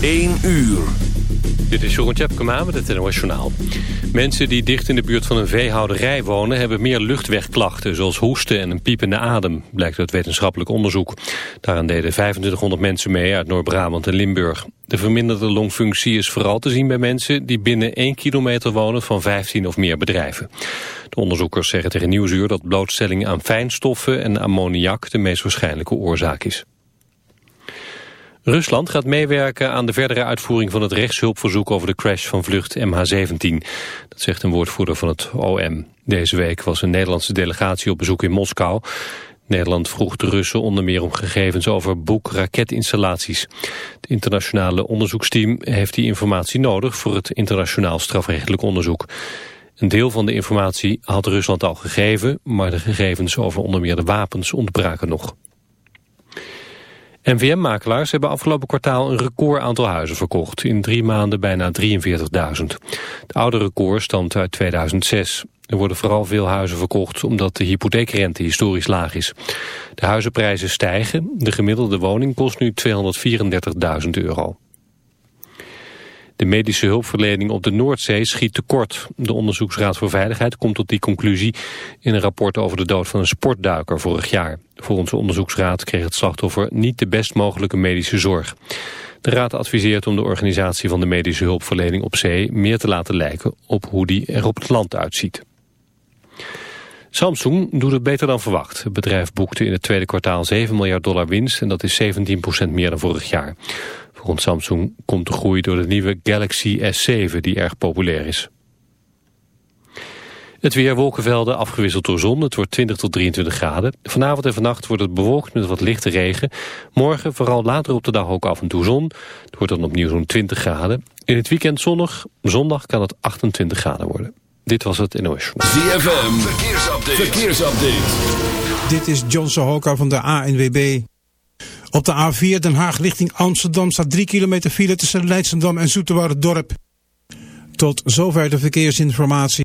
1 uur. Dit is Jeroen Tjepkema met het NOS Journaal. Mensen die dicht in de buurt van een veehouderij wonen... hebben meer luchtwegklachten, zoals hoesten en een piepende adem... blijkt uit wetenschappelijk onderzoek. Daaraan deden 2500 mensen mee uit Noord-Brabant en Limburg. De verminderde longfunctie is vooral te zien bij mensen... die binnen 1 kilometer wonen van 15 of meer bedrijven. De onderzoekers zeggen tegen Nieuwsuur dat blootstelling aan fijnstoffen... en ammoniak de meest waarschijnlijke oorzaak is. Rusland gaat meewerken aan de verdere uitvoering van het rechtshulpverzoek over de crash van vlucht MH17. Dat zegt een woordvoerder van het OM. Deze week was een Nederlandse delegatie op bezoek in Moskou. Nederland vroeg de Russen onder meer om gegevens over boek-raketinstallaties. Het internationale onderzoeksteam heeft die informatie nodig voor het internationaal strafrechtelijk onderzoek. Een deel van de informatie had Rusland al gegeven, maar de gegevens over onder meer de wapens ontbraken nog. NVM-makelaars hebben afgelopen kwartaal een record aantal huizen verkocht. In drie maanden bijna 43.000. Het oude record stamt uit 2006. Er worden vooral veel huizen verkocht omdat de hypotheekrente historisch laag is. De huizenprijzen stijgen. De gemiddelde woning kost nu 234.000 euro. De medische hulpverlening op de Noordzee schiet tekort. De Onderzoeksraad voor Veiligheid komt tot die conclusie in een rapport over de dood van een sportduiker vorig jaar. Volgens de onderzoeksraad kreeg het slachtoffer niet de best mogelijke medische zorg. De raad adviseert om de organisatie van de medische hulpverlening op zee meer te laten lijken op hoe die er op het land uitziet. Samsung doet het beter dan verwacht. Het bedrijf boekte in het tweede kwartaal 7 miljard dollar winst en dat is 17% meer dan vorig jaar. Volgens Samsung komt de groei door de nieuwe Galaxy S7 die erg populair is. Het weer wolkenvelden afgewisseld door zon. Het wordt 20 tot 23 graden. Vanavond en vannacht wordt het bewolkt met wat lichte regen. Morgen vooral later op de dag ook af en toe zon. Het wordt dan opnieuw zo'n 20 graden. In het weekend zonnig. Zondag kan het 28 graden worden. Dit was het NOS. ZFM. Verkeersupdate. Verkeersupdate. Dit is John Sohoka van de ANWB. Op de A4 Den Haag richting Amsterdam staat 3 kilometer file tussen Leidschendam en Dorp. Tot zover de verkeersinformatie.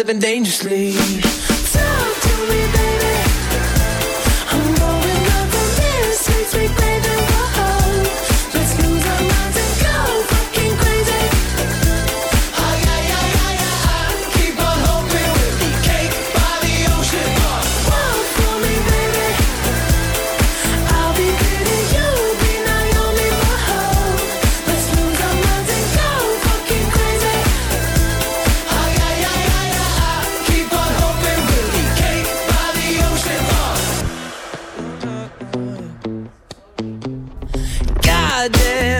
living day. Goddamn,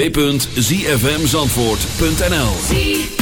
www.zfmzandvoort.nl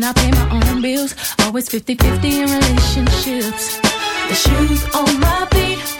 and I pay my own bills. Always 50 50 in relationships. The shoes on my feet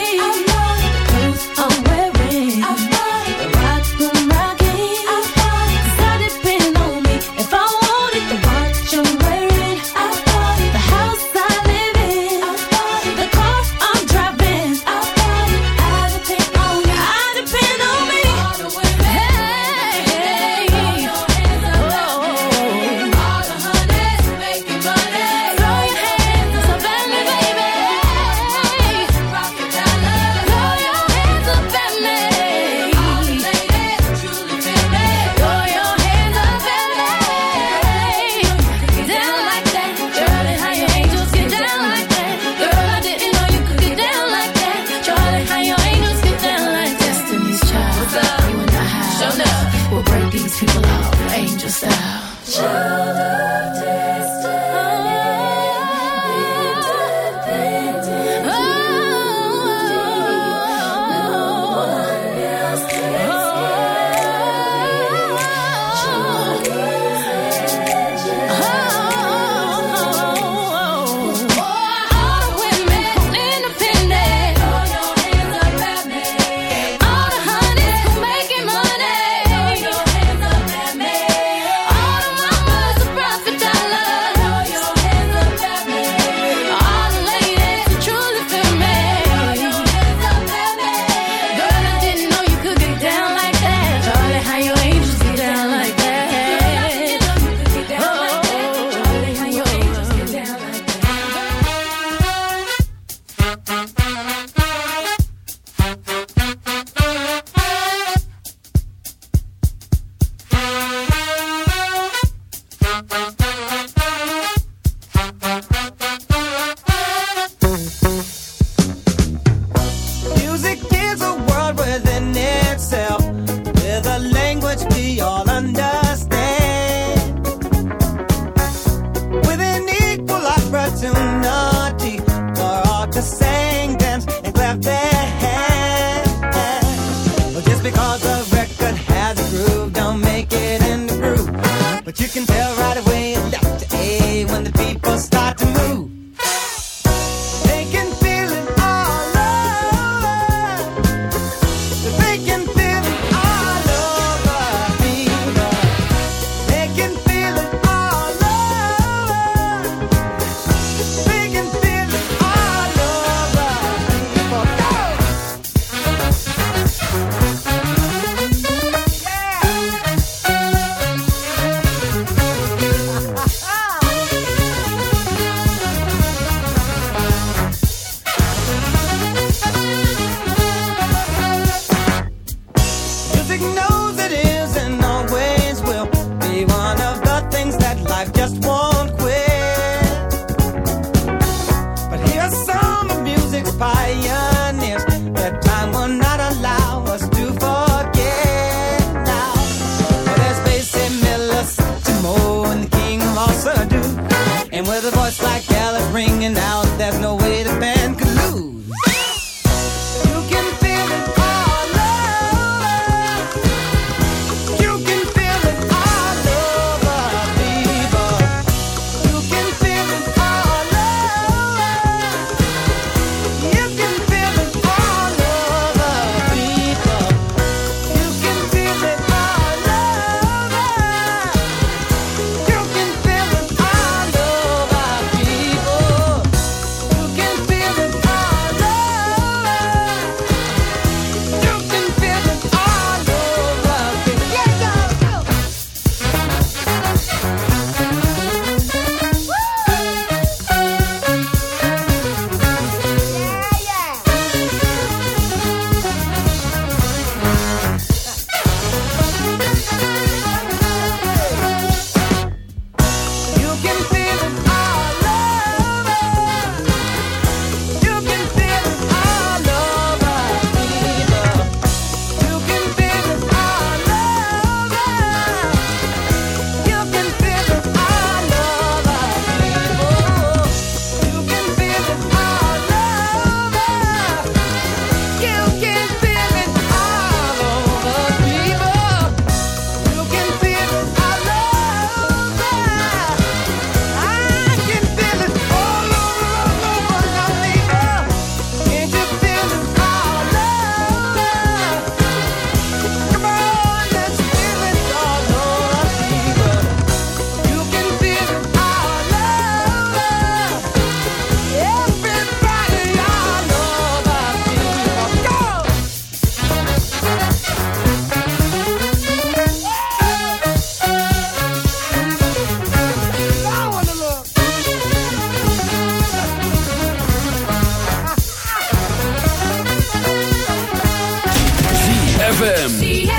ZFM.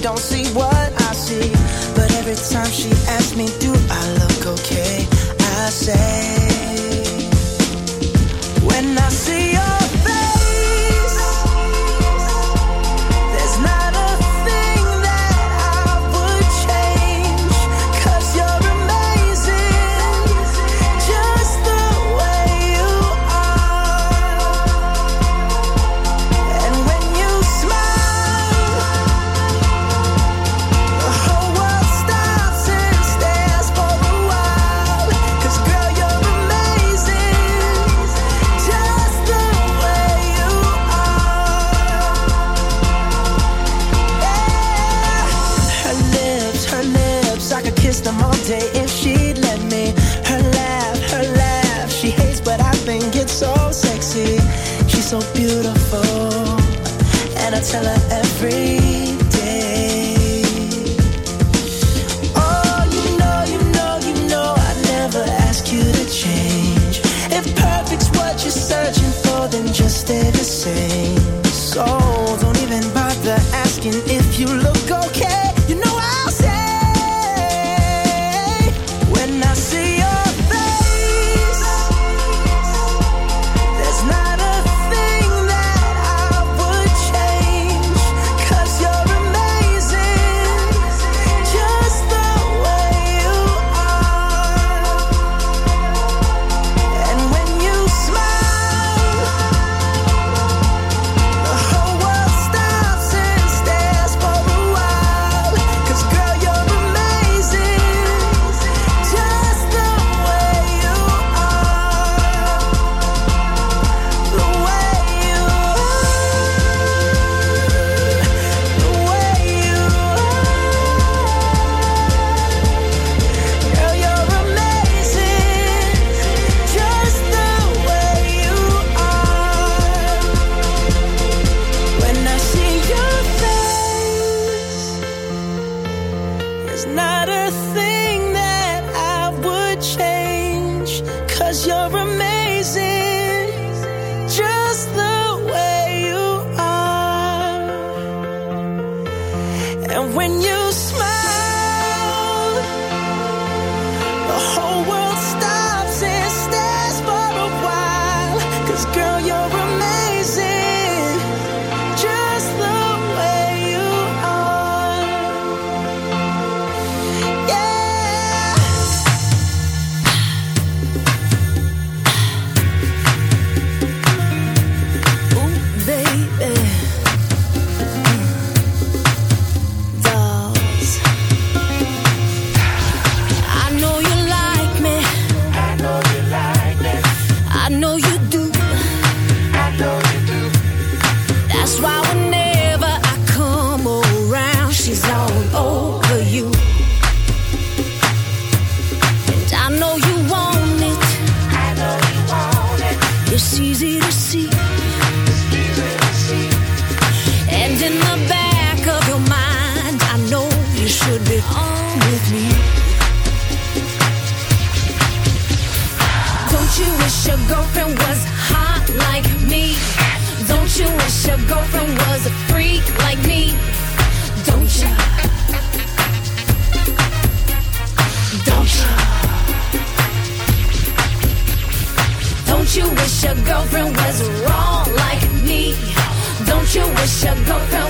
don't see what girlfriend was a freak like me, don't ya? Don't ya? Don't you wish your girlfriend was wrong like me? Don't you wish your girlfriend